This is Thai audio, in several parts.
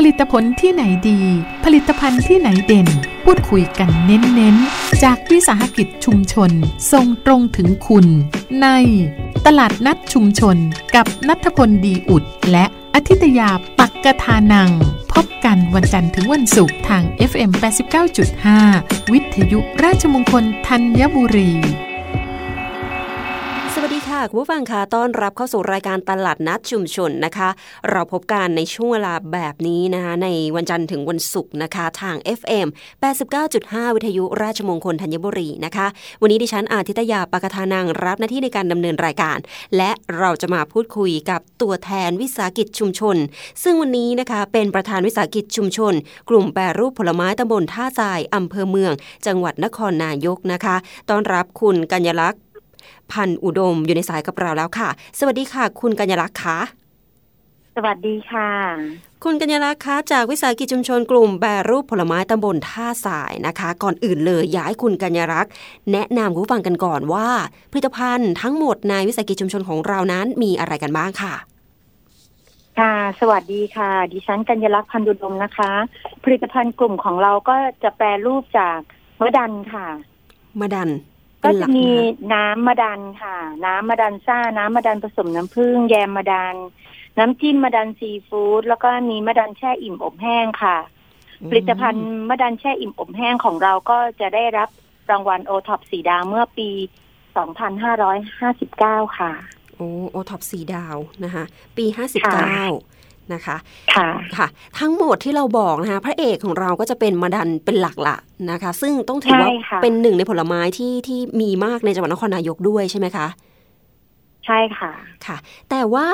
ผลิตผลที่ไหนดี ผลิตภัณฑ์ที่ไหนเด่น พูดคุยกันเน้นๆ จากวิสาหกิจชุมชนส่งตรงถึงคุณ ใน ตลาดนัดชุมชน กับนัทพลดีอุด และอาทิตยาปักกทานัง พบกันวันจันทร์ถึงวันศุกร์ทาง FM 89.5 วิทยุราชมงคลธัญบุรี ค่ะคุณผู้ฟังคะต้อนรับเข้าสู่รายการตลาดนัดชุมชนนะคะ เราพบกันในช่วงเวลาแบบนี้นะคะในวันจันทร์ถึงวันศุกร์นะคะ ทาง FM 89.5 วิทยุราชมงคลธัญบุรีนะคะ วันนี้ดิฉันอาทิตยาปกทานังรับหน้าที่ในการดำเนินรายการ และเราจะมาพูดคุยกับตัวแทนวิสาหกิจชุมชน ซึ่งวันนี้นะคะเป็นประธานวิสาหกิจชุมชน กลุ่มแปรรูปผลไม้ตำบลท่าทรายอำเภอเมือง จังหวัดนครนายกนะคะ ต้อนรับคุณกัญญลักษณ์ พันอุดมอยู่ในสายกับเราแล้วค่ะ สวัสดีค่ะ คุณกัญญลักษณ์คะสวัสดีค่ะ คุณกัญญลักษณ์คะจากวิสาหกิจชุมชนกลุ่มแปรรูปผลไม้ตำบลท่าสายนะคะ ก่อนอื่นเลยอยากให้คุณกัญญลักษณ์แนะนำผู้ฟังกันก่อนว่าผลิตภัณฑ์ทั้งหมดในวิสาหกิจชุมชนของเรานั้นมีอะไรกันบ้างค่ะค่ะ สวัสดีค่ะ ดิฉันกัญญลักษณ์พันดุดมนะคะ ผลิตภัณฑ์กลุ่มของเราก็จะแปรรูปจากมะดันค่ะมะดัน ก็จะมีน้ำมะดันค่ะ น้ำมะดันซ่า น้ำมะดันผสมน้ำผึ้งแยมมะดัน น้ำจิ้มมะดันซีฟู้ดแล้วก็มีมะดันแช่อิ่มอบแห้งค่ะ ผลิตภัณฑ์มะดันแช่อิ่มอบแห้งของเราก็จะได้รับรางวัลโอท็อปสี่ดาวเมื่อปี 2559 ค่ะ โอ้โอท็อปสี่ดาวนะคะ ปี 59 นะคะ ค่ะค่ะ ทั้งหมดที่เราบอกนะคะพระเอกของเราก็จะเป็นมาดันเป็นหลักละนะคะ ซึ่งต้องถือว่าเป็นหนึ่งในผลไม้ที่ที่มีมากในจังหวัดนครนายกด้วยใช่ไหมคะ ใช่ค่ะค่ะ แต่ว่า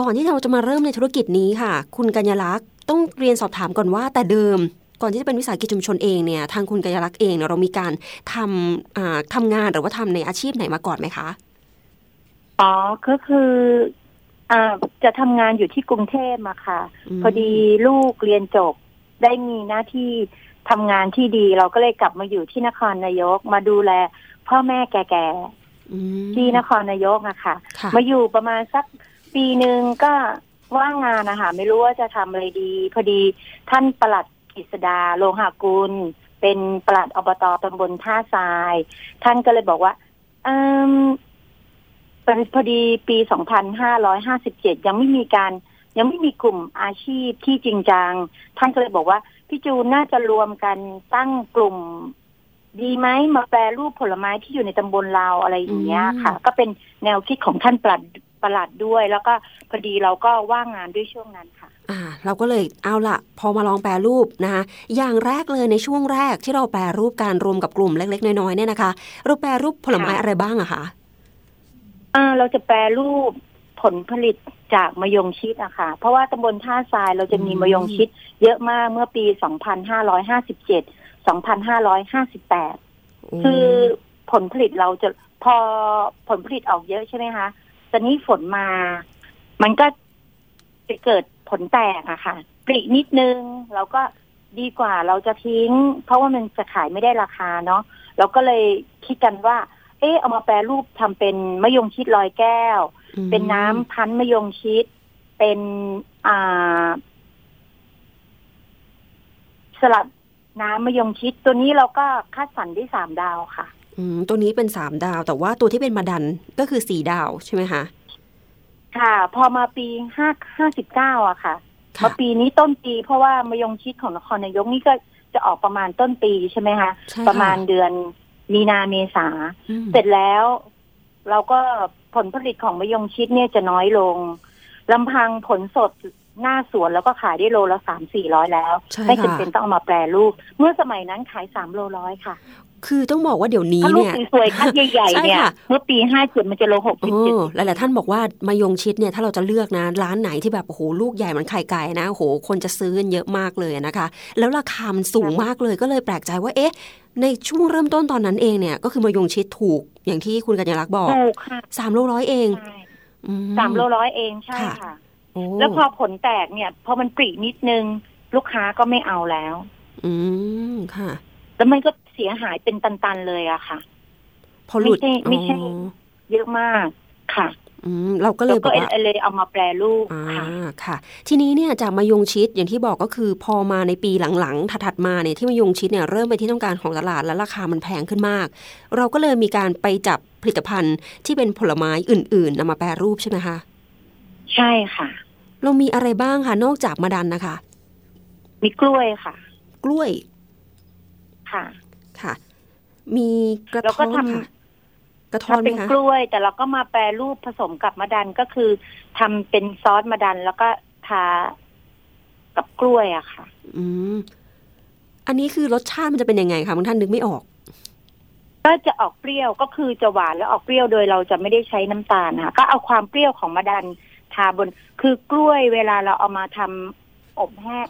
ก่อนที่เราจะมาเริ่มในธุรกิจนี้ค่ะ คุณกัญญลักษณ์ต้องเรียนสอบถามก่อนว่าแต่เดิมก่อนที่จะเป็นวิสาหกิจชุมชนเองเนี่ยทางคุณกัญญลักษณ์เองเนี่ยเรามีการทำทำงานหรือว่าทำในอาชีพไหนมาก่อนไหมคะอ๋อก็คืออ่า จะทำงานอยู่ที่กรุงเทพมาค่ะ พอดีลูกเรียนจบได้มีหน้าที่ทำงานที่ดี เราก็เลยกลับมาอยู่ที่นครนายกมาดูแล พ่อแม่แก่ๆที่นครนายกอะค่ะ มาอยู่ประมาณสักปีหนึ่งก็ว่างงานนะคะไม่รู้ว่าจะทำอะไรดี พอดีท่านประหลัดกิษดาโลหะกุล เป็นประหลัดอบตตำบลท่าทราย ท่านก็เลยบอกว่าอืม พอดีปี 2557 ยังไม่มีการยังไม่มีกลุ่มอาชีพที่จริงจัง ท่านก็เลยบอกว่า พี่จูนน่าจะรวมกันตั้งกลุ่ม ดีไหมมาแปลรูปผลไม้ที่อยู่ในตำบลเราอะไรอย่างเงี้ยค่ะ ก็เป็นแนวคิดของท่านปลัดประหลัดด้วย แล้วก็พอดีเราก็ว่างงานด้วยช่วงนั้นค่ะ อ่า เราก็เลยเอาละพอมาลองแปลรูปนะคะอย่างแรกเลยในช่วงแรกที่เราแปลรูปการรวมกับกลุ่มเล็กๆ น้อยๆเนี่ยนะคะ เราแปลรูปผลไม้อะไรบ้างอะคะอ่า เราจะแปรรูปผลผลิตจากมะยงชิดอะค่ะ เพราะว่าตำบลท่าทรายเราจะมีมะยงชิด เยอะมากเมื่อปี 2557 2558 คือผลผลิตเราจะพอผลผลิตออกเยอะใช่ไหมคะตอนนี้ฝนมา มันก็จะเกิดผลแตกอะค่ะปรินิดนึงเราก็ดีกว่าเราจะทิ้ง เพราะว่ามันจะขายไม่ได้ราคาเนาะเราก็เลยคิดกันว่า เออเอามาแปรรูปทำเป็นมะยงชิดลอยแก้ว เป็นน้ำพันมะยงชิด เป็นอ่า สลับน้ำมะยงชิด ตัวนี้เราก็คัดสรรได้สามดาวค่ะ อืมตัวนี้เป็นสามดาว แต่ว่าตัวที่เป็นมาดันก็คือสี่ดาวใช่ไหมคะค่ะ พอมาปีห้าห้าสิบเก้าอะค่ะมาปีนี้ต้นปี เพราะว่ามะยงชิดของนครนายกนี่ก็จะออกประมาณต้นปีใช่ไหมคะ ประมาณเดือน มีนาเมษา เสร็จแล้ว เราก็ผลผลิตของมะยงชิดเนี่ยจะน้อยลงลำพังผลสดหน้าสวนแล้วก็ขายได้โลละสามสี่ร้อยแล้ว ไม่จำเป็นต้องเอามาแปรรูป เมื่อสมัยนั้นขายสามโลร้อยค่ะ คือต้องบอกว่าเดี๋ยวนี้เนี่ยสวยคัดใหญ่ๆเนี่ยเมื่อปีห้าจุดมันจะโลหกสิบเจ็ดหลายๆท่านบอกว่ามายงชิดเนี่ยถ้าเราจะเลือกนะร้านไหนที่แบบโอ้โหลูกใหญ่มันไข่ไก่นะโอ้โหคนจะซื้อกันเยอะมากเลยนะคะ แล้วราคามันสูงมากเลยก็เลยแปลกใจว่าเอ๊ะ ในช่วงเริ่มต้นตอนนั้นเองเนี่ย ก็คือมายงชิดถูกอย่างที่คุณกัญญาลักษ์บอกสามโลร้อยเองสามโลร้อยเองใช่ค่ะแล้วพอผลแตกเนี่ย พอมันปรีนิดนึง ลูกค้าก็ไม่เอาแล้ว อืมค่ะ แล้วมันก็เสียหายเป็นตันๆเลยอะค่ะพอหลุดไม่ใช่ไม่ใช่เยอะมากค่ะอืมเราก็เลยแล้วบก็อกว่าเลยเอามาแปรรูปอ่าค่ะค่ะ ทีนี้เนี่ยจากมายงชิดอย่างที่บอกก็คือพอมาในปีหลังๆ ถัดๆมาเนี่ยที่มายงชิดเนี่ยเริ่มไปนที่ต้องการของตลาดและราคามันแพงขึ้นมาก เราก็เลยมีการไปจับผลิตภัณฑ์ที่เป็นผลไม้อื่นๆนำมาแปรรูปใช่ไหมคะ ใช่ค่ะ เรามีอะไรบ้างคะนอกจากมะดันนะคะ มีกล้วยค่ะ กล้วย ค่ะค่ะ มีกระแล้วท้ก็อนทำค่ะกระท้อถ้านไหมเป็นคะกล้วย แต่เราก็มาแปรรูปผสมกับมะดันก็คือทำเป็นซอสมะดันแล้วก็ทากับกล้วยอะค่ะ อืมอันนี้คือรสชาติมันจะเป็นยังไงคะบางท่านนึกไม่ออก ก็จะออกเปรี้ยวก็คือจะหวานแล้วออกเปรี้ยวโดยเราจะไม่ได้ใช้น้ำตาลนะคะก็เอาความเปรี้ยวของมะดันทาบน คือกล้วยเวลาเราเอามาทำอบแห้ง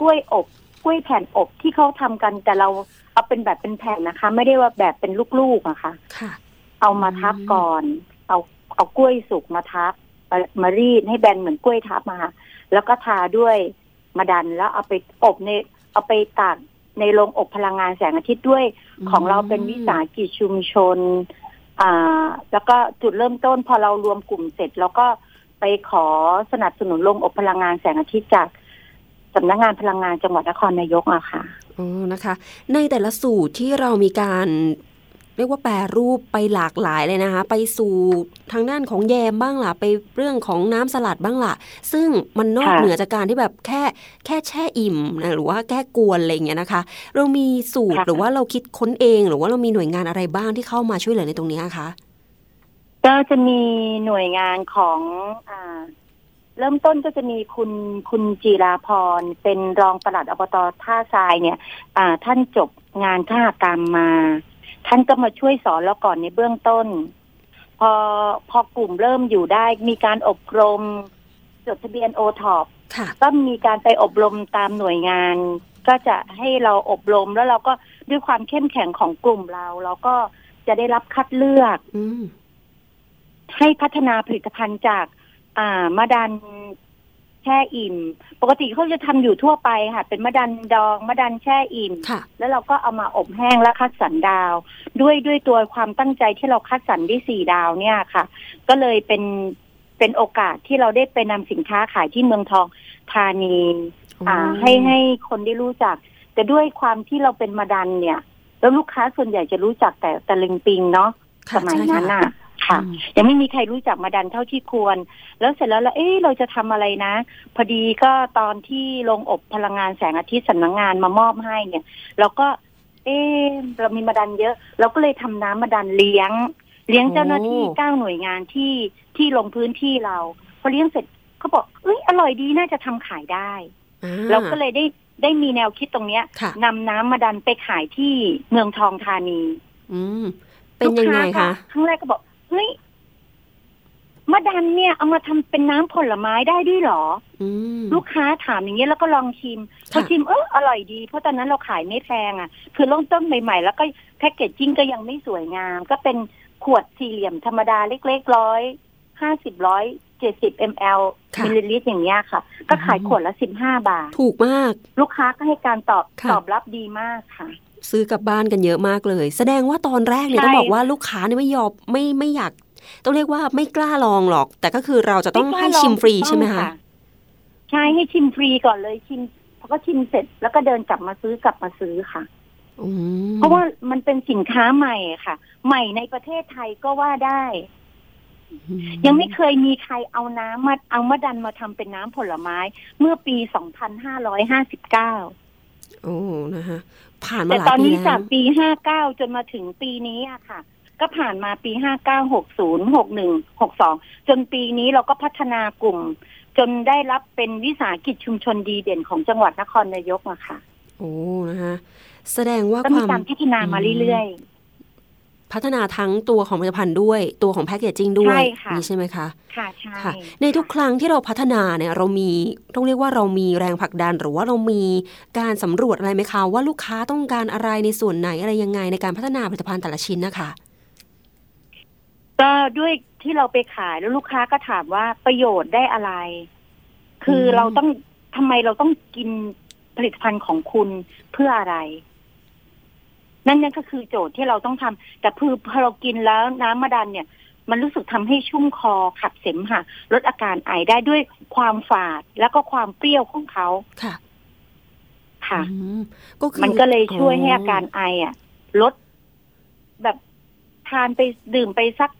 กล้วยอบ กล้วยแผ่นอบที่เขาทำกันแต่เราเอาเป็นแบบเป็นแผ่นนะคะ ไม่ได้ว่าแบบเป็นลูกๆอะค่ะค่ะเอามาทับก่อน เอาเอากล้วยสุกมาทับมามารีดให้แบนเหมือนกล้วยทับมาแล้วก็ทาด้วยมะดันแล้วเอาไปอบใน เอาไปตากในโรงอบพลังงานแสงอาทิตย์ด้วยอืมของเราเป็นวิสาหกิจชุมชน อ่า แล้วก็จุดเริ่มต้นพอเรารวมกลุ่มเสร็จ แล้วก็ไปขอสนับสนุนโรงอบพลังงานแสงอาทิตย์จาก สำนักงานพลังงานจังหวัดนครนายกอะค่ะอ๋อนะคะ ในแต่ละสูตรที่เรามีการเรียกว่าแปรรูปไปหลากหลายเลยนะคะ ไปสู่ทางด้านของแยมบ้างล่ะ ไปเรื่องของน้ำสลัดบ้างล่ะ ซึ่งมันนอกค่ะเหนือจากการที่แบบแค่แค่แช่อิ่มนะหรือว่าแก้กวนอะไรอย่างเงี้ยนะคะ เรามีสูตรค่ะหรือว่าเราคิดค้นเองหรือว่าเรามีหน่วยงานอะไรบ้างที่เข้ามาช่วยเหลือในตรงเนี้ยคะก็จะมีหน่วยงานของอ่า เริ่มต้นก็จะมีคุณคุณจีราพร เป็นรองปลัดอบตท่าทรายเนี่ย อ่า ท่านจบงานข้ากรรมมา ท่านก็มาช่วยสอนเราก่อนในเบื้องต้น พอพอกลุ่มเริ่มอยู่ได้มีการอบรม จดทะเบียนโอท็อปค่ะก็มีการไปอบรมตามหน่วยงาน ก็จะให้เราอบรมแล้วเราก็ด้วยความเข้มแข็งของกลุ่มเรา เราก็จะได้รับคัดเลือกอืมให้พัฒนาผลิตภัณฑ์จาก อ่ามะดันแช่อิ่ม ปกติเขาจะทำอยู่ทั่วไปค่ะ เป็นมะดันดองมะดันแช่อิ่มค่ะแล้วเราก็เอามาอบแห้งและคัดสรรดาว ด้วยด้วยตัวความตั้งใจที่เราคัดสรรได้สี่ดาวเนี่ยค่ะ ก็เลยเป็นเป็นโอกาสที่เราได้ไปนำสินค้าขายที่เมืองทองธานี อ่า ให้ให้คนได้รู้จัก แต่ด้วยความที่เราเป็นมาดันเนี่ย แล้วลูกค้าส่วนใหญ่จะรู้จักแต่ตะลึงปิงเนาะค่ะสมัยใช่นั้นค่ะน่ะ ค่ะอืมยังไม่มีใครรู้จักมาดันเท่าที่ควร แล้วเสร็จแล้วแล้วเอ๊ะเราจะทำอะไรนะ พอดีก็ตอนที่โรงอบพลังงานแสงอาทิตย์สำนักงานมามอบให้เนี่ยเราก็ เอ๊ะเรามีมาดันเยอะ เราก็เลยทำน้ำมาดันเลี้ยง เลี้ยงเจ้าหน้าที่โอ้เก้าหน่วยงานที่ที่ลงพื้นที่เราพอเลี้ยงเสร็จเขาบอกเอ้ยอร่อยดีน่าจะทำขายได้อ่เราก็เลยได้ได้มีแนวคิดตรงเนี้ยค่ะนำน้ำมาดันไปขายที่เมืองทองธานี อืมเป็นยังไงลูกาคะก็ครั้งแรกก็บอก เฮ้ยมะดันเนี่ยเอามาทำเป็นน้ำผลไม้ได้ด้วยเหรออืมลูกค้าถามอย่างเงี้ยแล้วก็ลองชิมพอค่ะชิมเอออร่อยดี เพราะตอนนั้นเราขายไม่แพงอะ คือเริ่มต้นใหม่ ๆ แล้วก็ packaging ก็ยังไม่สวยงาม ก็เป็นขวดสี่เหลี่ยมธรรมดาเล็กๆร้อยห้าสิบร้อยเจ็ดสิบมลค่ะมิลลิลิตรอย่างเงี้ยค่ะ ก็ขายอืมขวดละสิบห้าบาท ถูกมาก ลูกค้าก็ให้การตอบค่ะตอบรับดีมากค่ะ ซื้อกลับบ้านกันเยอะมากเลย แสดงว่าตอนแรกเนี่ยใช่ต้องบอกว่าลูกค้าเนี่ยไม่ยอมไม่ไม่อยากต้องเรียกว่าไม่กล้าลองหรอก แต่ก็คือเราจะต้องกล้าให้ลองชิมฟรีถูกต้องใช่ไหมคะใช่ให้ชิมฟรีก่อนเลยชิมพอก็ชิมเสร็จแล้วก็เดินกลับมาซื้อกลับมาซื้อค่ะอืมเพราะว่ามันเป็นสินค้าใหม่ค่ะ ใหม่ในประเทศไทยก็ว่าได้อืยังไม่เคยมีใครเอาน้ำมาเอามะดันมาทำเป็นน้ำผลไม้ เมื่อปี2559โอ้นะคะ ผ่านมาแต่หลายตอนปีนี้แล้วจากปี59จนมาถึงปีนี้อะค่ะ ก็ผ่านมาปี59 60 61 62จนปีนี้เราก็พัฒนากลุ่ม จนได้รับเป็นวิสาหกิจชุมชนดีเด่นของจังหวัดนครนายกอะค่ะ โอ้นะคะแสดงว่าก็คมีวามการพัฒนามาเรื่อย พัฒนาทั้งตัวของผลิตภัณฑ์ด้วย ตัวของแพคเกจจิ้งด้วยใช่ค่ะนี่ใช่ไหมคะๆค่ะใช่ค่ะ ในทุกครั้งที่เราพัฒนาเนี่ยเรามีต้องเรียกว่าเรามีแรงผลักดัน หรือว่าเรามีการสำรวจอะไรไหมคะว่าลูกค้าต้องการอะไรในส่วนไหนอะไรยังไงในการพัฒนาผลิตภัณฑ์แต่ละชิ้นนะคะก็ด้วยที่เราไปขายแล้วลูกค้าก็ถามว่าประโยชน์ได้อะไร คืออมเราต้องทำไมเราต้องกินผลิตภัณฑ์ของคุณเพื่ออะไร นั่นนั่นก็คือโจทย์ที่เราต้องทำแต่คือพอเรากินแล้วน้ำมะดันเนี่ย มันรู้สึกทำให้ชุ่มคอขับเสมหะลดอาการไอได้ด้วยความฝาดแล้วก็ความเปรี้ยวของเขาค่ะ ค่ะอืมก็คือมันก็เลยช่วยให้อาการไออะ ลดแบบทานไปดื่มไปสัก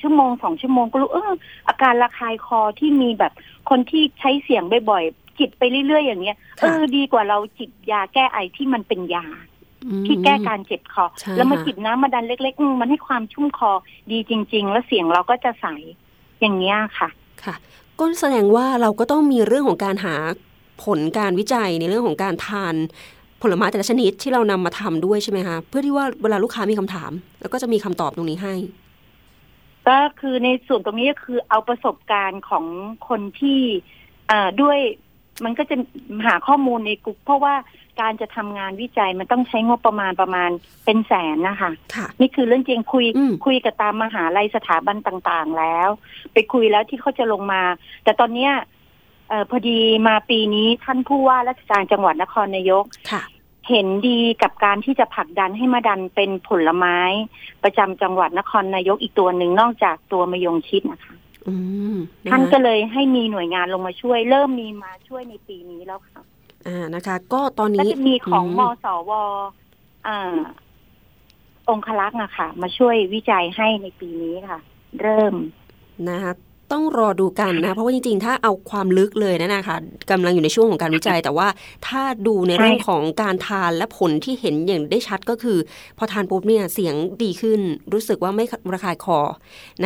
ชั่วโมงสองชั่วโมงก็รู้เอออาการระคายคอที่มีแบบคนที่ใช้เสียงบ่อยๆจิบไปเรื่อยๆอย่างเงี้ยเออดีกว่าเราจิบยาแก้ไอที่มันเป็นยาอืม ที่แก้การเจ็บคอใช่แล้วมาค่ะจิบน้ำมาดันเล็กๆอืมมันให้ความชุ่มคอดีจริง ๆ แล้วเสียงเราก็จะใสอย่างเงี้ยค่ะ ค่ะก็แสดงว่าเราก็ต้องมีเรื่องของการหาผลการวิจัยในเรื่องของการทานผลไม้แต่ละชนิดที่เรานำมาทำด้วยใช่ไหมคะเพื่อที่ว่าเวลาลูกค้ามีคำถาม แล้วก็จะมีคำตอบตรงนี้ให้ ก็คือในส่วนตรงนี้ก็คือเอาประสบการณ์ของคนที่เอ่อด้วยมันก็จะหาข้อมูลในกลุ่มเพราะว่า การจะทำงานวิจัยมันต้องใช้งบประมาณประมาณเป็นแสนนะคะค่ะนี่คือเรื่องจริงคุยอืมคุยกับตามมหาลัยสถาบันต่างๆแล้ว ไปคุยแล้วที่เขาจะลงมา แต่ตอนเนี้ยเออพอดีมาปีนี้ท่านผู้ว่าราชการจังหวัดนครนายกค่ะเห็นดีกับการที่จะผลักดันให้มาดันเป็นผลไม้ ประจำจังหวัดนครนายกอีกตัวหนึ่งนอกจากตัวมะยงชิดนะคะอืมะคะท่านก็เลยให้มีหน่วยงานลงมาช่วย เริ่มมีมาช่วยในปีนี้แล้วค่ะ อ่านะคะ ก็ตอนก็นี้จะมีของมมสวอ่าองคลักษ์อะค่ะ มาช่วยวิจัยให้ในปีนี้ค่ะ เริ่มนะคะต้องรอดูกันนะ เพราะว่าจริงๆ ถ้าเอาความลึกเลยนะนะคะกำลังอยู่ในช่วงของการวิจัย แต่ว่าถ้าดูในใช่เรื่องของการทานและผลที่เห็นอย่างได้ชัดก็คือ พอทานปุ๊บเนี่ยเสียงดีขึ้น รู้สึกว่าไม่ระคายคอ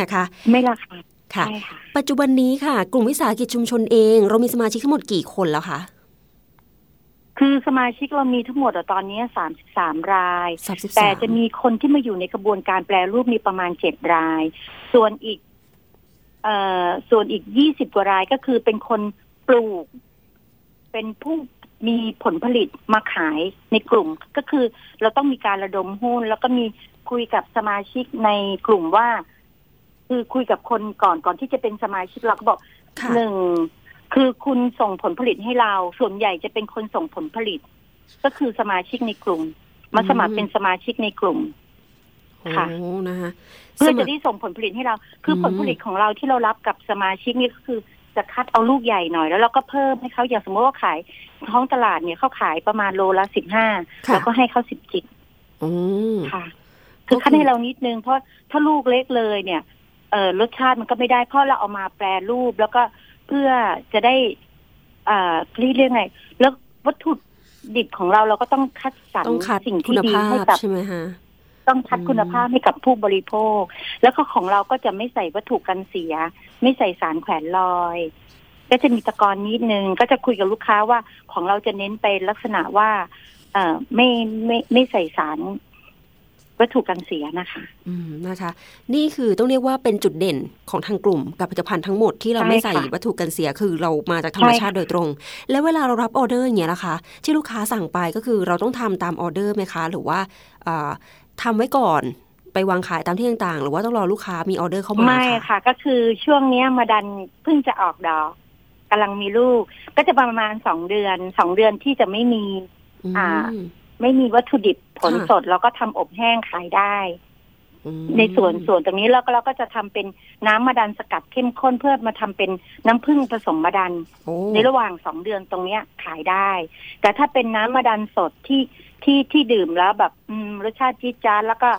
นะคะ ไม่ราคาค่ะใช่ค่ะ ปัจจุบันนี้ค่ะ กลุ่มวิสาหกิจชุมชนเอง เรามีสมาชิกทั้งหมดกี่คนแล้วคะ คือสมาชิกเรามีทั้งหมดอะตอนนี้สามสิบสามรายสามสิบแต่สามจะมีคนที่มาอยู่ในกระบวนการแปลรูปมีประมาณเจ็ดราย ส่วนอีกเอ่อส่วนอีกยี่สิบกว่ารายก็คือเป็นคนปลูก เป็นผู้มีผลผลิตมาขายในกลุ่ม ก็คือเราต้องมีการระดมหุ้น แล้วก็มีคุยกับสมาชิกในกลุ่มว่า คือคุยกับคนก่อนก่อนที่จะเป็นสมาชิกเราก็บอกค่ะหนึ่ง คือคุณส่งผลผลิตให้เรา ส่วนใหญ่จะเป็นคนส่งผลผลิต ก็คือสมาชิกในกลุ่มมาสมัครเป็นสมาชิกในกลุ่มค่ะโอ้นะคะเพื่อสมัจะครได้ส่งผลผลิตให้เรา คืออมผลผลิตของเราที่เรารับกับสมาชิกนี่ก็คือจะคัดเอาลูกใหญ่หน่อยแล้วเราก็เพิ่มให้เขาอย่างสมมติว่าขายท้องตลาดเนี่ยเขาขายประมาณโลละสิบห้าค่ะแล้วก็ให้เขาสิบจิตอืมค่ะ คือคัดให้เรานิดนึงเพราะถ้าลูกเล็กเลยเนี่ยเออรสชาติมันก็ไม่ได้เพราะเราเอามาแปรรูปแล้วก็ เพื่อจะได้ อ่าเรียกเรียกไง แล้ววัตถุดิบของเราเราก็ต้องคัดสรรต้องคัดสิ่งคุที่ณดีภาให้พกับใช่ไหมคะต้องคัดอืมคุณภาพให้กับผู้บริโภค แล้วก็ของเราก็จะไม่ใส่วัตถุกันเสีย ไม่ใส่สารแขวนลอย ก็จะมีตะกอนนิดนึง ก็จะคุยกับลูกค้าว่าของเราจะเน้นไปลักษณะว่า เอ่อไม่ไม่ไม่ใส่สาร วัตถุกันเสียนะคะ อืมนะคะ นี่คือต้องเรียกว่าเป็นจุดเด่นของทางกลุ่มกับผลิตภัณฑ์ทั้งหมดที่เราใช่ไม่ใส่ค่ะวัตถุกันเสียคือเรามาจากธรรมใช่ชาติค่ะโดยตรง แล้วเวลาเรารับออเดอร์อย่างเงี้ยล่ะคะที่ลูกค้าสั่งไปก็คือเราต้องทำตามออเดอร์ไหมคะ หรือว่าอ่าทำไว้ก่อนไปวางขายตามที่ต่างๆ หรือว่าต้องรอลูกค้ามีออเดอร์เข้ามาไม่คะค่ะ ก็คือช่วงเนี้ยมาดันเพิ่งจะออกดอกกำลังมีลูก ก็จะประมาณสองเดือนสองเดือนที่จะไม่มีอืมอ่า ไม่มีวัตถุดิบ ผลค่ะสดเราก็ทำอบแห้งขายได้อืมในส่วนส่วนตรงนี้เราก็เราก็จะทำเป็นน้ำมะดันสกัดเข้มข้นเพื่อมาทำเป็นน้ำผึ้งผสมมะดันโอ้ในระหว่างสองเดือนตรงเนี้ยขายได้ แต่ถ้าเป็นน้ำมะดันสดที่ที่ที่ดื่มแล้วแบบอืมรสชาติจี๊ดจ๊าดแล้วก็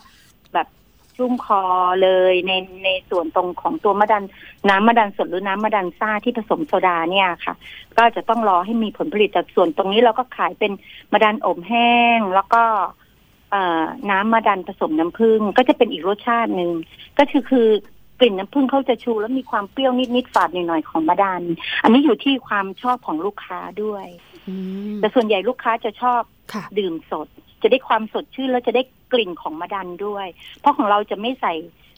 แบบชุ่มคอเลยในในส่วนตรงของตัวมะดันน้ำมะดันสดหรือน้ำมะดันซ่าที่ผสมโซดาเนี่ยค่ะ ก็จะต้องรอให้มีผลผลิตจากส่วนตรงนี้เราก็ขายเป็นมะดันอบแห้ง แล้วก็เอ่อ น้ำมะดันผสมน้ำผึ้งก็จะเป็นอีกรสชาติหนึ่งก็คือคือกลิ่นน้ำผึ้งเขาจะชูแล้วมีความเปรี้ยวนิดๆฝาดหน่อยๆของมะดัน อันนี้อยู่ที่ความชอบของลูกค้าด้วยอืมแต่ส่วนใหญ่ลูกค้าจะชอบค่ะดื่มสด จะได้ความสดชื่นแล้วจะได้กลิ่นของมะดันด้วย เพราะของเราจะไม่ใส่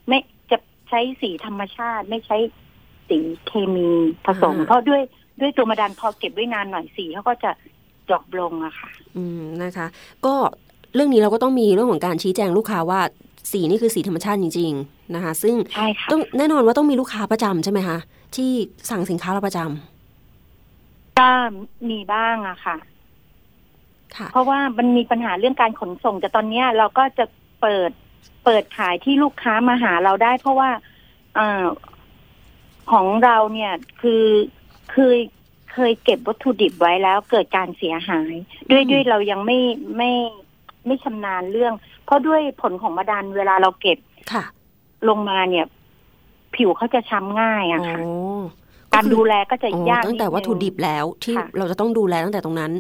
ไม่จะใช้สีธรรมชาติ ไม่ใช้สีเคมีผสมอ่าเพราะด้วยด้วยตัวมะดันพอเก็บไว้นานหน่อยสีเขาก็จะดรอปลงอะค่ะ อืมนะคะ ก็ เรื่องนี้เราก็ต้องมีเรื่องของการชี้แจงลูกค้าว่าสีนี่คือสีธรรมชาติจริง ๆนะคะ ซึ่งใช่ค่ะต้องแน่นอนว่าต้องมีลูกค้าประจำใช่ไหมคะที่สั่งสินค้าเราประจำก็มีบ้างอะค่ะค่ะ เพราะว่ามันมีปัญหาเรื่องการขนส่ง แต่ตอนเนี้ยเราก็จะเปิดเปิดขายที่ลูกค้ามาหาเราได้ เพราะว่าอ่าของเราเนี่ยคือคือเคยเก็บวัตถุดิบไว้แล้วเกิดการเสียหาย ด้วยอืมด้วยเรายังไม่ไม่ ไม่ชำนาญเรื่อง เพราะด้วยผลของมะดันเวลาเราเก็บค่ะ ลงมาเนี่ย ผิวเขาจะช้ำง่ายอ๋อะค่ะอการดูแลก็จะอ๋อยากตั้งแต่นินึวัตถุดิบแล้วที่ค่ะเราจะต้องดูแลตั้งแต่ตรงนั้น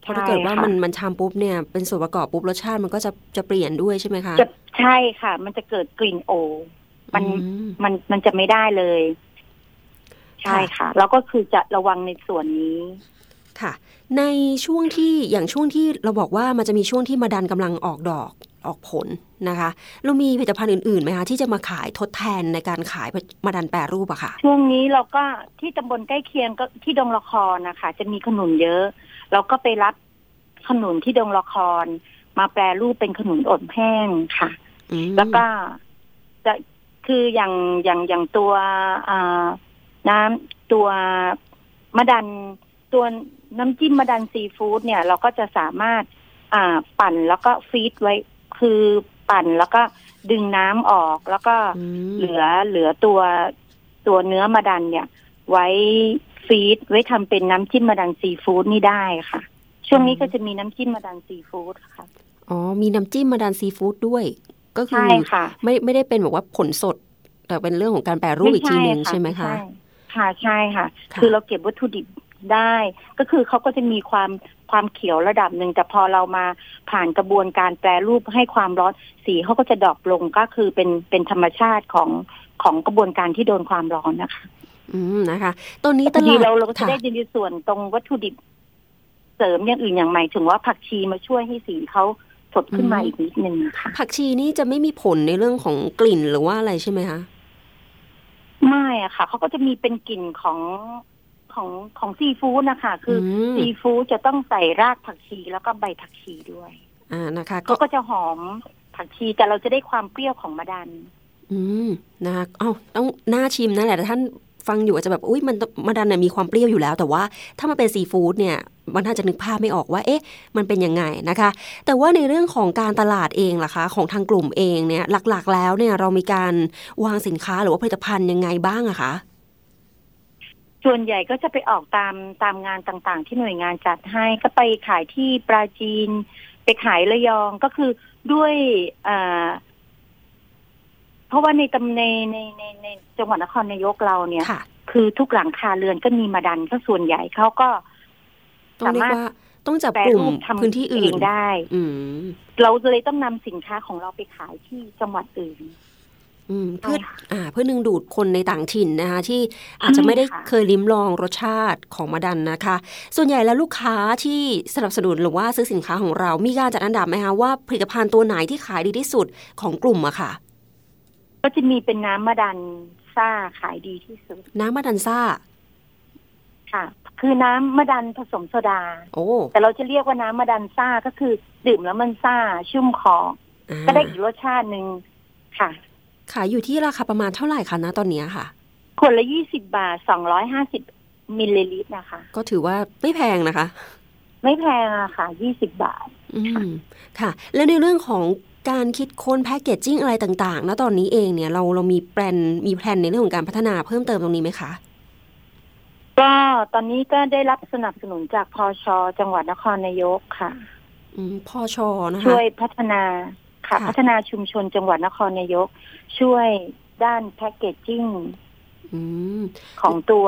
เพราะถ้าเกิดว่าใช่ค่ะมันมันชามปุ๊บเนี่ยเป็นส่วนประกอบปุ๊บรสชาติมันก็จะจะเปลี่ยนด้วยใช่ไหมคะจะใช่ค่ะ มันจะเกิดกลิ่นโอ มันอืมมันมันจะไม่ได้เลย ใช่ค่ะ แล้วก็คือจะระวังในส่วนนี้ ค่ะ ในช่วงที่อย่างช่วงที่เราบอกว่ามันจะมีช่วงที่มาดันกำลังออกดอกออกผลนะคะ เรามีผลิตภัณฑ์อื่นๆไหมคะที่จะมาขายทดแทนในการขายมาดันแปรรูปอะค่ะ ช่วงนี้เราก็ที่ตำบลใกล้เคียงก็ที่ดงละครนะคะ จะมีขนุนเยอะ เราก็ไปรับขนุนที่ดงละคร มาแปรรูปเป็นขนุนอบแห้งค่ะอืมแล้วก็จะคืออย่างอย่างอย่างตัวอ่าน้ำตัวมะดันตัว น้ำจิ้มมะดันซีฟู้ดเนี่ยเราก็จะสามารถอ่าปั่นแล้วก็ฟีดไว้คือปั่นแล้วก็ดึงน้ำออกแล้วก็อืมเหลือเหลือตัวตัวเนื้อมะดันเนี่ย ไว้ฟีดไว้ทำเป็นน้ำจิ้มมะดันซีฟู้ดนี่ได้ค่ะ ช่วงนี้ก็จะมีน้ำจิ้มมะดันซีฟู้ดค่ะอ๋อ มีน้ำจิ้มมาดันซีฟู้ดด้วย ก็คืใช่อค่ะไม่ไม่ได้เป็นแบบว่าผลสด แต่เป็นเรื่องของการแปรรูปอีกทีหนึ่งใช่ไหมคะ ค่ะใช่ค่ะค่ะคือเราเก็บวัตถุดิบ ได้ ก็คือเขาก็จะมีความความเขียวระดับหนึ่งแต่พอเรามาผ่านกระบวนการแปรรูปให้ความร้อนสีเขาก็จะดรอปลงก็คือเป็นเป็นธรรมชาติของของกระบวนการที่โดนความร้อนนะคะ อืมนะคะตอนนี้ตบางทีลาดเราเราก็จะค่ะได้ในส่วนตรงวัตถุดิบเสริมอย่างอื่นอย่างใหม่ถึงว่าผักชีมาช่วยให้สีเขาสดขึ้นมาอีกนิดนึงนะคะผักชีนี่จะไม่มีผลในเรื่องของกลิ่นหรือว่าอะไรใช่ไหมคะไม่อะค่ะเขาก็จะมีเป็นกลิ่นของ ของของซีฟู้ดนะคะคืออมซีฟู้ดจะต้องใส่รากผักชีแล้วก็ใบผักชีด้วย อ่านะคะก็เขาก็จะหอมผักชีแต่เราจะได้ความเปรี้ยวของมะดัน อืมนะคะเอ้าต้องน่าชิมนั่นแหละแต่ท่านฟังอยู่อาจจะแบบอุ้ยมันมาดันเนี่ยมีความเปรี้ยวอยู่แล้ว แต่ว่าถ้ามันเป็นซีฟู้ดเนี่ยมันน่าจะนึกภาพไม่ออกว่า เอ๊ะ มันเป็นยังไงนะคะ แต่ว่าในเรื่องของการตลาดเองล่ะคะ ของทางกลุ่มเองเนี่ยหลักๆ แล้วเนี่ยเรามีการวางสินค้าหรือว่าผลิตภัณฑ์ยังไงบ้างอะคะ ส่วนใหญ่ก็จะไปออกตามตามงานต่างๆ ที่หน่วยงานจัดให้ก็ไปขายที่ปราจีน ไปขายระยองก็คือด้วยอ่าเพราะว่าในตำในในในในจังหวัดนครนายกเราเนี่ยค่ะคือทุกหลังคาเรือนก็มีมาดันก็ส่วนใหญ่เขาก็ต้องเรียกสามารถว่าต้องจับแปรกลุ่มรูปทำพื้นที่อื่เอนงได้อืมเราเลยต้องนำสินค้าของเราไปขายที่จังหวัดอื่นอืม เพื่อใช่ค่ะอ่าเพื่อดึงดูดคนในต่างถิ่นนะคะที่อาจจะไม่ได้ใช่ค่ะเคยลิ้มลองรสชาติของมาดันนะคะ ส่วนใหญ่แล้วลูกค้าที่สนับสนุนหรือว่าซื้อสินค้าของเรา มีการจัดอันดับไหมคะว่าผลิตภัณฑ์ตัวไหนที่ขายดีที่สุดของกลุ่มอะค่ะ ก็จะมีเป็นน้ำมะดันซ่าขายดีที่สุด น้ำมาดันซ่าค่ะคือน้ำมะดันผสมโซดาโอ้แต่เราจะเรียกว่าน้ำมะดันซ่าก็คือ ดื่มแล้วมันซ่าชุ่มคออ่าก็ได้อีกรสชาติหนึ่งค่ะ ขายอยู่ที่ราคาประมาณเท่าไหร่คะณตอนเนี้ยค่ะขวดละยี่สิบบาทสองร้อยห้าสิบมิลลิลิตรนะคะ ก็ถือว่าไม่แพงนะคะ ไม่แพงอะค่ะยี่สิบบาท อืมค่ะ แล้วในเรื่องของการคิดค้น packaging อะไรต่างๆณตอนนี้เองเนี่ยเราเรามีแปลนมีแผนในเรื่องของการพัฒนาเพิ่มเติมตรงนี้ไหมคะ ก็ตอนนี้ก็ได้รับสนับสนุนจากพอชจังหวัดนครนายกค่ะ อืมพอชอนะคะช่วยพัฒนา ค่ะค่ะ พัฒนาชุมชนจังหวัดนครนายก ช่วยด้านแพคเกจจิ้งอืมของตัว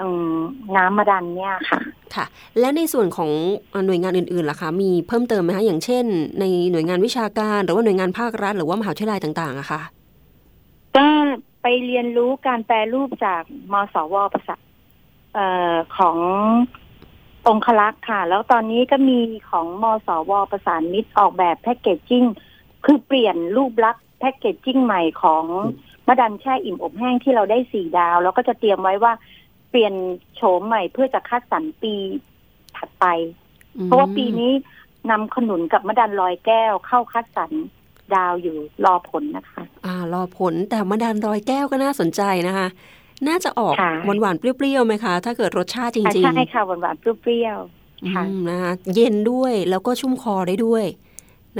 อืมน้ำมะดันเนี่ยค่ะ ค่ะ และในส่วนของเอ่อหน่วยงานอื่นๆล่ะคะมีเพิ่มเติมไหมคะอย่างเช่น ในหน่วยงานวิชาการหรือว่าหน่วยงานภาครัฐหรือว่ามหาวิทยาลัยต่างๆอะค่ะก็ไปเรียนรู้การแปลรูปจากมสวภาษาเอ่อขององคลักษ์ค่ะ แล้วตอนนี้ก็มีของมสวประสานมิตรออกแบบแพคเกจจิ้ง คือเปลี่ยนรูปลักษณ์แพคเกจจิ้งใหม่ของมะดันแช่อิ่มอบแห้งที่เราได้สี่ดาว แล้วก็จะเตรียมไว้ว่าเปลี่ยนโฉมใหม่เพื่อจะคัดสรรปีถัดไป เพราะว่าปีนี้นำขนุนกับมะดันลอยแก้วเข้าคัดสรรดาวอยู่รอผลนะคะ อ่ารอผลแต่มาดันรอยแก้วก็น่าสนใจนะคะ น่าจะออกค่ะหวานๆเปรี้ยวๆไหมคะ ถ้าเกิดรสชาติจริงใช่ค่ะหวานหวานๆเปรี้ยวๆค่ะอืมนะคะเย็นด้วยแล้วก็ชุ่มคอได้ด้วย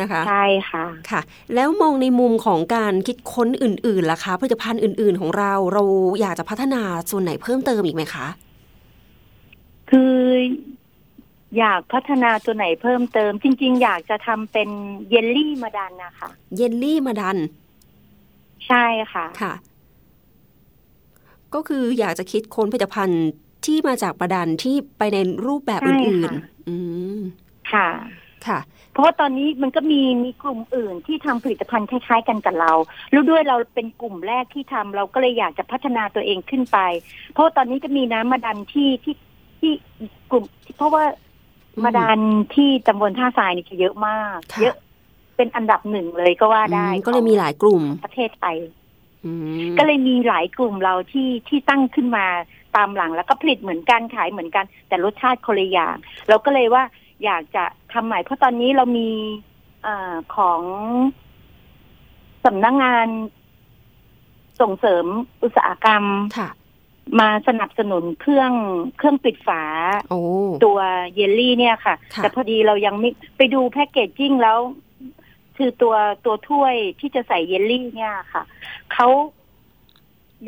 นะคะใช่ค่ะค่ะ แล้วมองในมุมของการคิดค้นอื่นๆล่ะคะผลิตภัณฑ์อื่น ๆ ของเราเราอยากจะพัฒนาส่วนไหนเพิ่มเติมอีกไหมคะคืออยากพัฒนาตัวไหนเพิ่มเติม จริง ๆ อยากจะทำเป็นเยลลี่มาดันนะคะ เยลลี่มาดัน ใช่ค่ะค่ะ ก็คืออยากจะคิดค้นผลิตภัณฑ์ที่มาจากประดันที่ไปในรูปแบบใช่อื่นค่ะๆอืมค่ะ ค่ะ เพราะว่าตอนนี้มันก็มีมีกลุ่มอื่นที่ทำผลิตภัณฑ์คล้ายๆกันกับเรารู้ด้วยเราเป็นกลุ่มแรกที่ทำเราก็เลยอยากจะพัฒนาตัวเองขึ้นไป เพราะว่าตอนนี้ก็มีน้ำมาดันที่ที่ที่กลุ่ม เพราะว่าอืมมาดันที่ตำบลท่าทรายนี่คือเยอะมากค่ะเยอะเป็นอันดับหนึ่งเลยก็ว่าได้อืมก็เลยมีหลายกลุ่มของประเทศไทยอืมก็เลยมีหลายกลุ่มเราที่ที่ตั้งขึ้นมาตามหลังแล้วก็ผลิตเหมือนกันขายเหมือนกัน แต่รสชาติคนละอย่างเราก็เลยว่า อยากจะทำใหม่ เพราะตอนนี้เรามีอาของสำนักงงานส่งเสริมอุตสาหกรรมค่ะมาสนับสนุนเครื่องเครื่องปิดฝาโอ้ตัวเยลลี่เนี่ยค่ะค่ะแต่พอดีเรายังไม่ไปดูแพคเกจจิ้งแล้ว คือตัวตัวถ้วยที่จะใส่เยลลี่เนี่ยค่ะเขา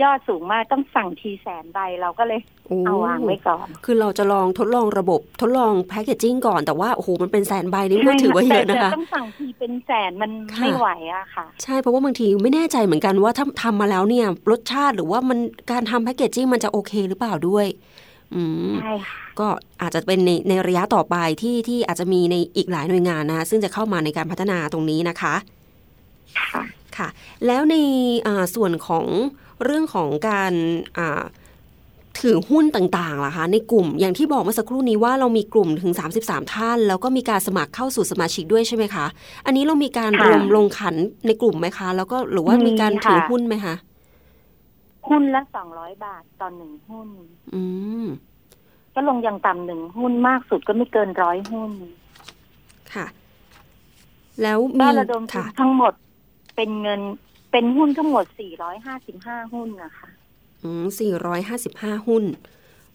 ยอดสูงมากต้องสั่งทีแสนใบเราก็เลยโอ้เอาวางไว้ก่อน คือเราจะลองทดลองระบบทดลองแพคเกจจิ้งก่อนแต่ว่าโอ้โหมันเป็นแสนใบนี่ก็ถือว่าเยอะแต่นะคะแต่ต้องสั่งทีเป็นแสนมันค่ะไม่ไหวอะค่ะ ใช่เพราะว่าบางทีไม่แน่ใจเหมือนกันว่าถ้าทำมาแล้วเนี่ยรสชาติหรือว่ามันการทำแพคเกจจิ้งมันจะโอเคหรือเปล่าด้วยอืมใช่ค่ะก็อาจจะเป็นในในระยะต่อไปที่ที่อาจจะมีในอีกหลายหน่วยงานนะคะซึ่งจะเข้ามาในการพัฒนาตรงนี้นะคะ ค่ะค่ะ แล้วในอ่าส่วนของ เรื่องของการอ่าถือหุ้นต่างๆล่ะคะในกลุ่มอย่างที่บอกเมื่อสักครู่นี้ว่าเรามีกลุ่มถึง 33 ท่าน แล้วก็มีการสมัครเข้าสู่สมาชิกด้วยใช่ไหมคะ อันนี้เรามีการค่ะรวมลงขันในกลุ่มไหมคะ แล้วก็หรือว่ามีการมีค่ะถือหุ้นไหมคะหุ้นละสองร้อยบาทต่อหนึ่งหุ้น อืมก็ลงอย่างต่ำหนึ่งหุ้นมากสุดก็ไม่เกินร้อยหุ้น ค่ะ แล้วก็มีระดมทุนค่ะทั้งหมดเป็นเงิน เป็นหุ้นทั้งหมดสี่ร้อยห้าสิบห้าหุ้นนะคะ อืม455 หุ้น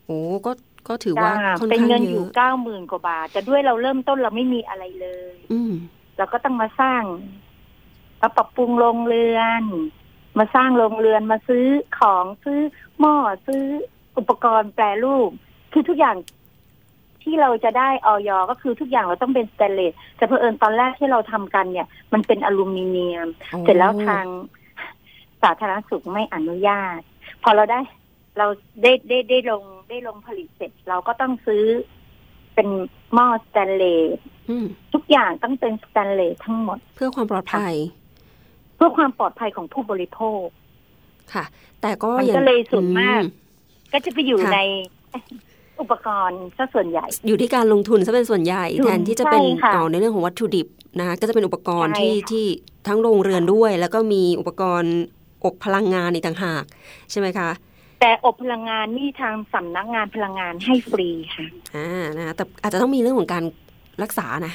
โอ้ก็ก็ถือว่าจ้าค่อนเป็นข้างเงินเยอยู่อะเก้าหมื่นกว่าบาทแต่ด้วยเราเริ่มต้นเราไม่มีอะไรเลย อืมเราก็ต้องมาสร้างมาปรับปรุงโรงเรือน มาสร้างโรงเรือนมาซื้อของซื้อหม้อซื้ออุปกรณ์แปรรูป คือทุกอย่าง ที่เราจะได้ออยก็คือทุกอย่างเราต้องเป็นสแตนเลสแต่เผอิญตอนแรกที่เราทำกันเนี่ย มันเป็นอลูมิเนียมโอ้เสร็จแล้วทางสาธารณสุขไม่อนุญาต พอเราได้เราได้ได้ได้ลงได้ลงผลิตเสร็จ เราก็ต้องซื้อเป็นหม้อสแตนเลสอืมทุกอย่างต้องเป็นสแตนเลสทั้งหมด เพื่อความปลอดภัย เพื่อความปลอดภัยของผู้บริโภค ค่ะ แต่ก็มันอย่างก็เลยสูงมากอืก็จะไปอยู่ค่ะใน อุปกรณ์ซะส่วนใหญ่ อยู่ที่การลงทุนซะเป็นส่วนใหญ่ถูกแทนที่จะเป็นใช่ค่ะเอาในเรื่องของวัตถุดิบนะคะก็จะเป็นอุปกรณ์ใช่ที่ค่ะที่ทั้งโรงเรือนด้วย แล้วก็มีอุปกรณ์อบพลังงานอีกต่างหาก ใช่ไหมคะ แต่อบพลังงานนี่ทางสำนักงานพลังงานให้ฟรีค่ะอ่านะแต่อาจจะต้องมีเรื่องของการ รักษานะ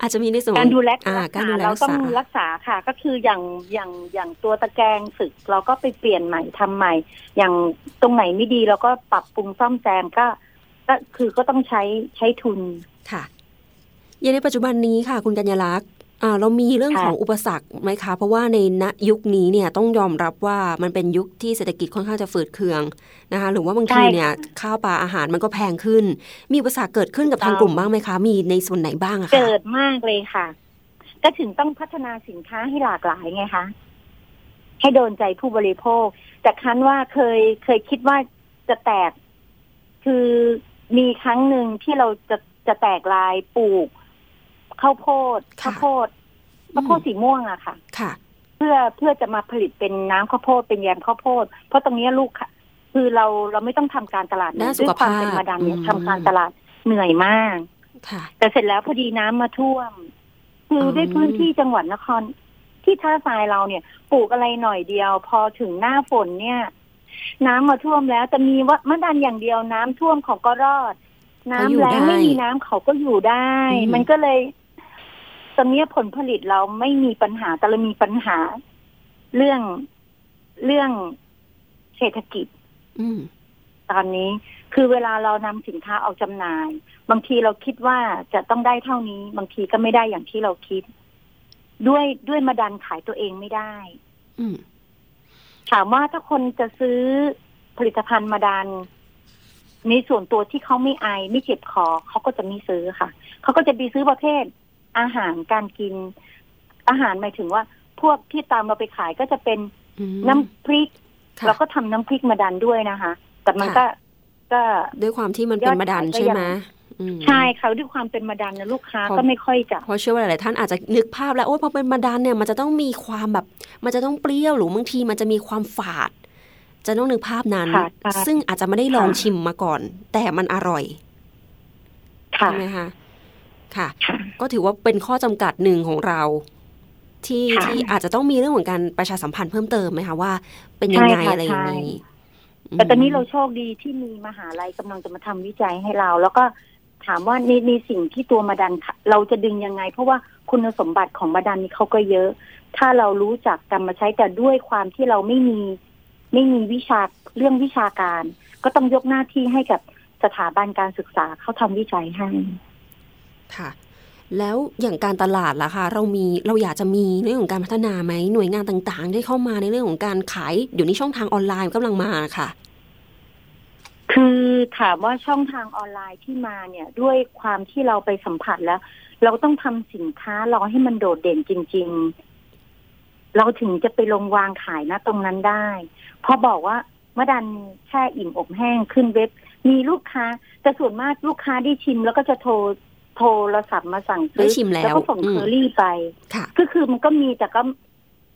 อาจจะมีในส่วนการดูแลอ่ารักการษาดูแลเรารักต้องษารักษาค่ะ ก็คืออย่างอย่างอย่างตัวตะแกรงสึก เราก็ไปเปลี่ยนใหม่ทำใหม่ อย่างตรงไหนไม่ดีเราก็ปรับปรุงซ่อมแซมก็ก็คือก็ต้องใช้ใช้ทุนค่ะอย่างในปัจจุบันนี้ค่ะ คุณกัญญาลักษณ์อ่า เรามีเรื่องค่ะของอุปสรรคไหมคะ เพราะว่าในณยุคนี้เนี่ยต้องยอมรับว่ามันเป็นยุคที่เศรษฐกิจค่อนข้างจะฝืดเคืองนะคะ หรือว่าบางทีเนี่ยข้าวปลาอาหารมันก็แพงขึ้น มีอุปสรรคเกิดขึ้นกับทางกลุ่มบ้างไหมคะ มีในส่วนไหนบ้างอะคะ เกิดมากเลยค่ะ ก็ถึงต้องพัฒนาสินค้าให้หลากหลายไงคะ ให้โดนใจผู้บริโภคแต่ครั้นว่าเคยเคยคิดว่าจะแตก คือมีครั้งหนึ่งที่เราจะจะแตกลายปลูก ข้าวโพดค่ะข้าวโพดข้าวโพดสีม่วงอะค่ะ ค่ะ เพื่อเพื่อจะมาผลิตเป็นน้ำข้าวโพดเป็นแยมข้าวโพด เพราะตรงเนี้ยลูกค่ะ คือเราเราไม่ต้องทำการตลาดด้านสุด้วขยความภาพเป็นมาดามเนี่ยอืมทำการตลาดเหนื่อยมากค่ะแต่เสร็จแล้วพอดีน้ำมาท่วม คือออด้วยพื้นที่จังหวัดนคร ที่ท่าทรายเราเนี่ยปลูกอะไรหน่อยเดียว พอถึงหน้าฝนเนี่ย น้ำมาท่วมแล้วแต่มีว่ามะดันอย่างเดียวน้ำท่วมเขาก็รอด น้ำแล้งไม่มีน้ำเขาก็อยู่ได้ มันก็เลย ตอนเนี้ยผลผลิตเราไม่มีปัญหา แต่เรามีปัญหา เรื่องเรื่องเศรษฐกิจอืมตอนนี้คือเวลาเรานำสินค้าออกจำหน่าย บางทีเราคิดว่าจะต้องได้เท่านี้ บางทีก็ไม่ได้อย่างที่เราคิด ด้วยด้วยมาดันขายตัวเองไม่ได้อืมถามว่าถ้าคนจะซื้อผลิตภัณฑ์มาดันในส่วนตัวที่เขาไม่ไอไม่เจ็บคอเขาก็จะไม่ซื้อค่ะ เขาก็จะไปซื้อประเภท อาหารการกิน อาหารหมายถึงว่า พวกที่ตามเราไปขายก็จะเป็นอืมน้ำพริกค่ะเราก็ทำน้ำพริกมาดันด้วยนะคะ แต่มันค่ะก็ก็ด้วยความที่มันเป็นมาดันยอดขายก็ใช่ไหมยังอืมใช่ค่ะด้วยความเป็นมาดันนะลูกค้าเพราะก็ไม่ค่อยจะเพราะเชื่อว่าหลายๆท่านอาจจะนึกภาพแล้วโอ้ยพอเป็นมาดันเนี่ยมันจะต้องมีความแบบ มันจะต้องเปรี้ยวหรือบางทีมันจะมีความฝาด จะต้องนึกภาพนั้นค่ะค่ะซึ่งอาจจะไม่ได้ลองค่ะชิมมาก่อน แต่มันอร่อยค่ะใช่ไหมคะ ค่ะค่ะ ก็ถือว่าเป็นข้อจำกัดหนึ่งของเรา ที่ค่ะที่อาจจะต้องมีเรื่องของการประชาสัมพันธ์เพิ่มเติมไหมคะว่า เป็นยังไงใช่ค่ะอะไรอย่างใช่นี้แต่ตอนนี้มเราโชคดีที่มีมหาลัยกำลังจะมาทำวิจัยให้เรา แล้วก็ถามว่าในในสิ่งที่ตัวมาดันค่ะเราจะดึงยังไง เพราะว่าคุณสมบัติของมาดันนี่เขาก็เยอะ ถ้าเรารู้จักกันมาใช้แต่ด้วยความที่เราไม่มีไม่มีวิชาเรื่องวิชาการ ก็ต้องยกหน้าที่ให้กับสถาบันการศึกษาเขาทำวิจัยให้ ค่ะ แล้วอย่างการตลาดล่ะคะเรามีเราอยากจะมีเรื่องของการพัฒนาไหมหน่วยงานต่างๆ ได้เข้ามาในเรื่องของการขายเดี๋ยวนี้ช่องทางออนไลน์กำลังมาค่ะ คือถามว่าช่องทางออนไลน์ที่มาเนี่ยด้วยความที่เราไปสัมผัสแล้ว เราต้องทำสินค้าเราให้มันโดดเด่นจริง ๆ เราถึงจะไปลงวางขายนะตรงนั้นได้พอบอกว่าเมื่อดันแช่อิ่มอบแห้งขึ้นเว็บมีลูกค้า แต่ส่วนมากลูกค้าได้ชิมแล้วก็จะโทร โทรศัพท์มาสั่งซื้ได้ชิมแล้วแล้วก็ส่งอืม เคอรี่ไป ค่ะ ก็คือมันก็มีแต่ก็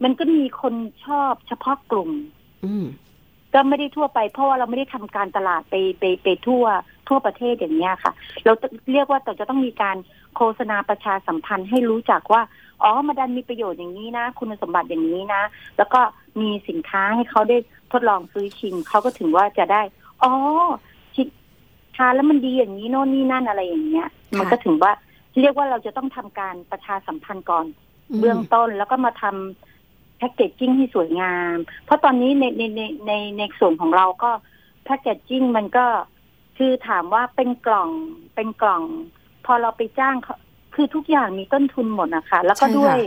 มันก็มีคนชอบเฉพาะกลุ่ม อืม ก็ไม่ได้ทั่วไปเพราะว่าเราไม่ได้ทำการตลาดไปไปไปทั่วทั่วประเทศอย่างเนี้ยค่ะ เราจะเรียกว่าแต่จะต้องมีการโฆษณาประชาสัมพันธ์ให้รู้จักว่า อ๋อมาดันมีประโยชน์อย่างนี้นะ คุณสมบัติอย่างนี้นะ แล้วก็มีสินค้าให้เขาได้ทดลองซื้อชิมเขาก็ถึงว่าจะได้ อ๋อ ชิทานแล้วมันดีอย่างนี้โน่นนี่นั่นอะไรอย่างเงี้ยค่ะมันก็ถึงว่าเรียกว่าเราจะต้องทำการประชาสัมพันธ์ก่อน เบื้องต้นแล้วก็มาทำแพ็กเกจจิ้งให้สวยงาม เพราะตอนนี้ในในในในในส่วนของเราก็แพ็กเกจจิ้งมันก็คือถามว่าเป็นกล่องเป็นกล่อง พอเราไปจ้างเขาคือทุกอย่างมีต้นทุนหมดนะคะ แล้วก็ใช่ค่ะด้วย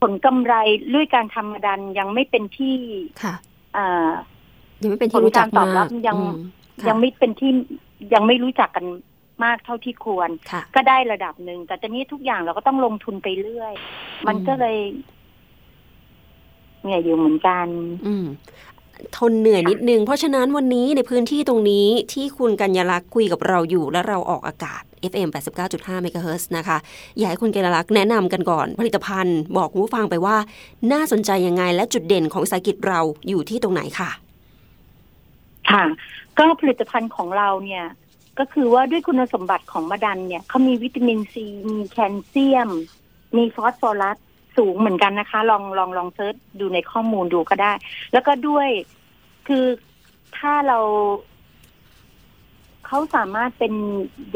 ผลกำไรด้วยการทำมาดันยังไม่เป็นที่ค่ะอ่ายังไม่เป็นที่รู้จักผลการตอบมารักบยังอืมค่ะยังไม่เป็นที่ ยังไม่รู้จักกันมากเท่าที่ควรค่ะก็ได้ระดับหนึ่ง แต่ตอนนี้ทุกอย่างเราก็ต้องลงทุนไปเรื่อย มันก็เลยเหนื่อยอยู่เหมือนกัน อืมทนเหนื่อยนิดนึง เพราะฉะนั้นวันนี้ในพื้นที่ตรงนี้ที่คุณกัญญาลักษณ์คุยกับเราอยู่และเราออกอากาศ FM 89.5 MHz นะคะ อยากให้คุณกัญญาลักษณ์แนะนำกันก่อน ผลิตภัณฑ์บอกคุณผู้ฟังไปว่า น่าสนใจยังไงและจุดเด่นของวิสาหกิจเราอยู่ที่ตรงไหนค่ะ ค่ะ ก็ผลิตภัณฑ์ของเราเนี่ย ก็คือว่าด้วยคุณสมบัติของมะดันเนี่ยเขามีวิตามินซี มีแคลเซียม มีฟอสฟอรัสสูงเหมือนกันนะคะ ลองลองลอง search ดูในข้อมูลดูก็ได้ แล้วก็ด้วยคือถ้าเราเขาสามารถเป็น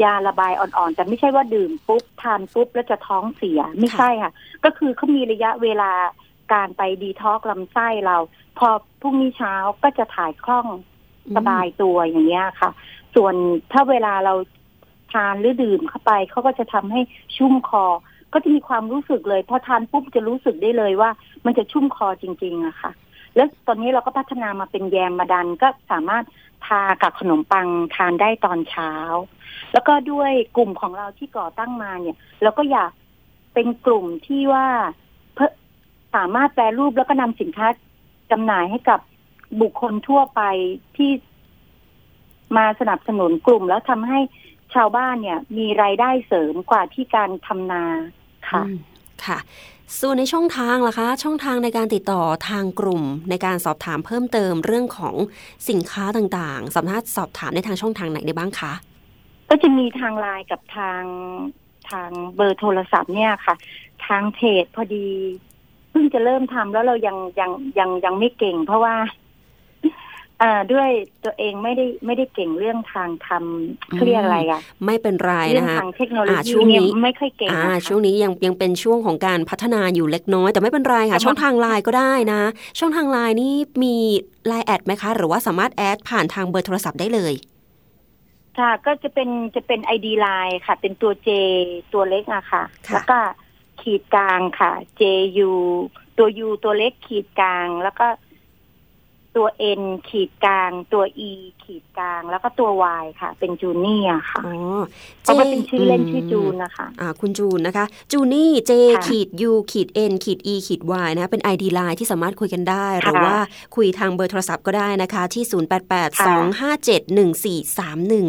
ยาระบายอ่อนๆ แต่ไม่ใช่ว่าดื่มปุ๊บ ทานปุ๊บ แล้วจะท้องเสียไม่ใช่ค่ะ ก็คือเขามีระยะเวลาการไปดีท็อกลำไส้เรา พอพรุ่งนี้เช้าก็จะถ่ายคล่อง สบายตัวอย่างเงี้ยค่ะ ส่วนถ้าเวลาเราทานหรือดื่มเข้าไปเขาก็จะทำให้ชุ่มคอ ก็จะมีความรู้สึกเลยพอทานปุ๊บจะรู้สึกได้เลยว่า มันจะชุ่มคอจริงๆอะค่ะ แล้วตอนนี้เราก็พัฒนามาเป็นแยมมาดันก็สามารถทากับขนมปังทานได้ตอนเช้า แล้วก็ด้วยกลุ่มของเราที่ก่อตั้งมาเนี่ยเราก็อยากเป็นกลุ่มที่ว่าสามารถแปรรูปแล้วก็นำสินค้าจำหน่ายให้กับ บุคคลทั่วไปที่มาสนับสนุนกลุ่ม แล้วทำให้ชาวบ้านเนี่ย มีรายได้เสริมกว่าที่การทำนาค่ะอืมค่ะ ส่วนในช่องทางล่ะคะ ช่องทางในการติดต่อทางกลุ่ม ในการสอบถามเพิ่มเติมเรื่องของสินค้าต่างๆสามารถสอบถามในทางช่องทางไหนได้บ้างคะก็จะมีทางไลน์กับทางทางเบอร์โทรศัพท์เนี่ยค่ะ ทางเพจพอดีเพิ่งจะเริ่มทำแล้วเรายังยังยังยังไม่เก่ง เพราะว่าอ่า ด้วยตัวเองไม่ได้ไม่ได้เก่งเรื่องทางทำเขาเรียกอะไรอะไม่เป็นไรเรื่องนะคะทางเทคโนโลอ่ายีช่วงนี้เนี่ยไม่ค่อยเก่งอ่านะคะช่วงนี้ยังยังเป็นช่วงของการพัฒนาอยู่เล็กน้อย แต่ไม่เป็นไรค่ะแต่ว่าช่องทางไลน์ก็ได้นะ ช่องทางไลน์นี่มีไลน์ add ไหมคะ หรือว่าสามารถ add ผ่านทางเบอร์โทรศัพท์ได้เลยค่ะก็จะเป็นจะเป็น ID ไลน์ค่ะ เป็นตัว J ตัวเล็กอะค่ะค่ะแล้วก็ขีดกลางค่ะ JU ตัว U ตัวเล็กขีดกลางแล้วก็ ตัว N ขีดกลาง ตัว E ขีดกลาง แล้วก็ตัว Y ค่ะ เป็นจูนี่อะค่ะอ๋อเพราะว่าเป็นชื่อเล่นชื่อจูนนะคะอ่าคุณจูนนะคะ จูนี่ J ค่ะขีด U ขีด N ขีด E ขีด Y นะคะเป็น ID Line ที่สามารถคุยกันได้ หรือค่ะว่าคุยทางเบอร์โทรศัพท์ก็ได้นะคะ ที่ 0882571431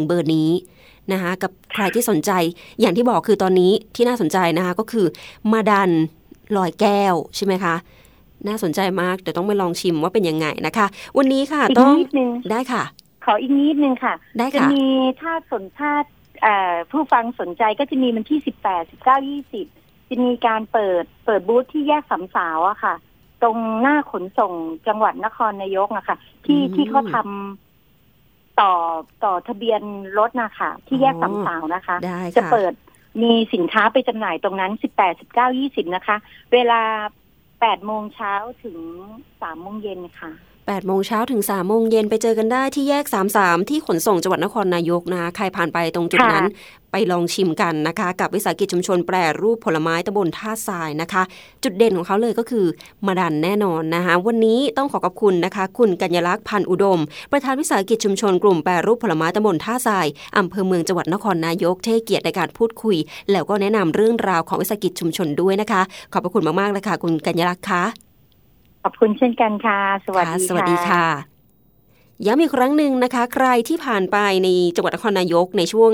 เบอร์นี้นะคะกับใครที่สนใจอย่างที่บอกคือตอนนี้ที่น่าสนใจนะคะก็คือมาดันลอยแก้วใช่ไหมคะ น่าสนใจมาก เดี๋ยวต้องไปลองชิมว่าเป็นยังไงนะคะ วันนี้ค่ะอีกต้องนิดนึงได้ค่ะ ขออีกนิดนึงค่ะได้จะค่ะมีถ้าสนชาติเอ่อผู้ฟังสนใจก็จะมีวันที่สิบแปดสิบเก้ายี่สิบจะมีการเปิดเปิดบูธที่แยกสำสาวอะค่ะ ตรงหน้าขนส่งจังหวัดนครนายกอะค่ะ ที่อืมที่เขาทำต่อต่อทะเบียนรถนะคะที่แยกอ๋อสำสาวนะคะได้จะค่ะเปิดมีสินค้าไปจำหน่ายตรงนั้นสิบแปดสิบเก้ายี่สิบนะคะ เวลา แปดโมงเช้าถึงสามโมงเย็นค่ะ 8โมงเช้าถึง3โมงเย็นไปเจอกันได้ที่แยก 33 ที่ขนส่งจังหวัดนครนายกนะคะใครผ่านไปตรงจุดค่ะนั้น ไปลองชิมกันนะคะ กับวิสาหกิจชุมชนแปรรูปผลไม้ตำบลท่าทรายนะคะ จุดเด่นของเขาเลยก็คือมาดันแน่นอนนะคะ วันนี้ต้องขอขอบคุณนะคะ คุณกัญญลักษณ์พันธ์อุดม ประธานวิสาหกิจชุมชนกลุ่มแปรรูปผลไม้ตำบลท่าทรายอำเภอเมืองจังหวัดนครนายกเท่เกียรติในการพูดคุย แล้วก็แนะนำเรื่องราวของวิสาหกิจชุมชนด้วยนะคะ ขอบพระคุณมากๆเลยค่ะคุณกัญญลักษณ์คะ ขอบคุณเช่นกันค่ะ สวัสค่ะดีสวัสดีค่ะ ย้ำอีกครั้งหนึ่งนะคะ ใครที่ผ่านไปในจังหวัดนครนายกในช่วง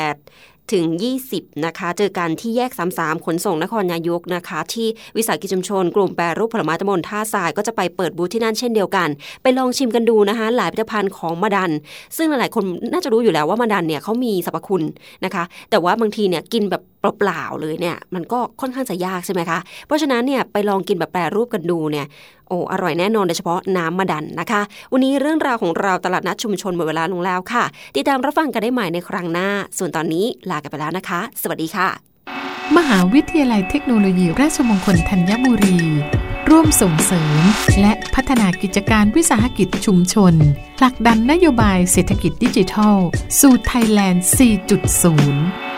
18 ถึง 20 นะคะ เจอกันที่แยก 33 ขนส่งนครนายกนะคะ ที่วิสาหกิจชุมชน กลุ่มแปรรูปผลไม้ตำบลท่าทรายก็จะไปเปิดบูธที่นั่นเช่นเดียวกัน ไปลองชิมกันดูนะคะ หลายผลิตภัณฑ์ของมาดัน ซึ่งหลายๆคนน่าจะรู้อยู่แล้วว่ามาดันเนี่ยเขามีสรรพคุณนะคะ แต่ว่าบางทีเนี่ยกินแบบ เปล่าๆเลยเนี่ยมันก็ค่อนข้างจะยากใช่ไหมคะ เพราะฉะนั้นเนี่ยไปลองกินแบบแปรรูปกันดูเนี่ยโอ้อร่อยแน่นอนโดยเฉพาะน้ำมะดันนะคะ วันนี้เรื่องราวของเราตลาดนัดชุมชนหมดเวลาลงแล้วค่ะ ติดตามรับฟังกันได้ใหม่ในครั้งหน้า ส่วนตอนนี้ลากันไปแล้วนะคะ สวัสดีค่ะ มหาวิทยาลัยเทคโนโลยี ราชมงคลธัญบุรี ร่วมส่งเสริม และพัฒนากิจการวิสาหกิจชุมชนผลักดันนโยบายเศรษฐกิจดิจิทัล สู่ไทยแลนด์ 4.0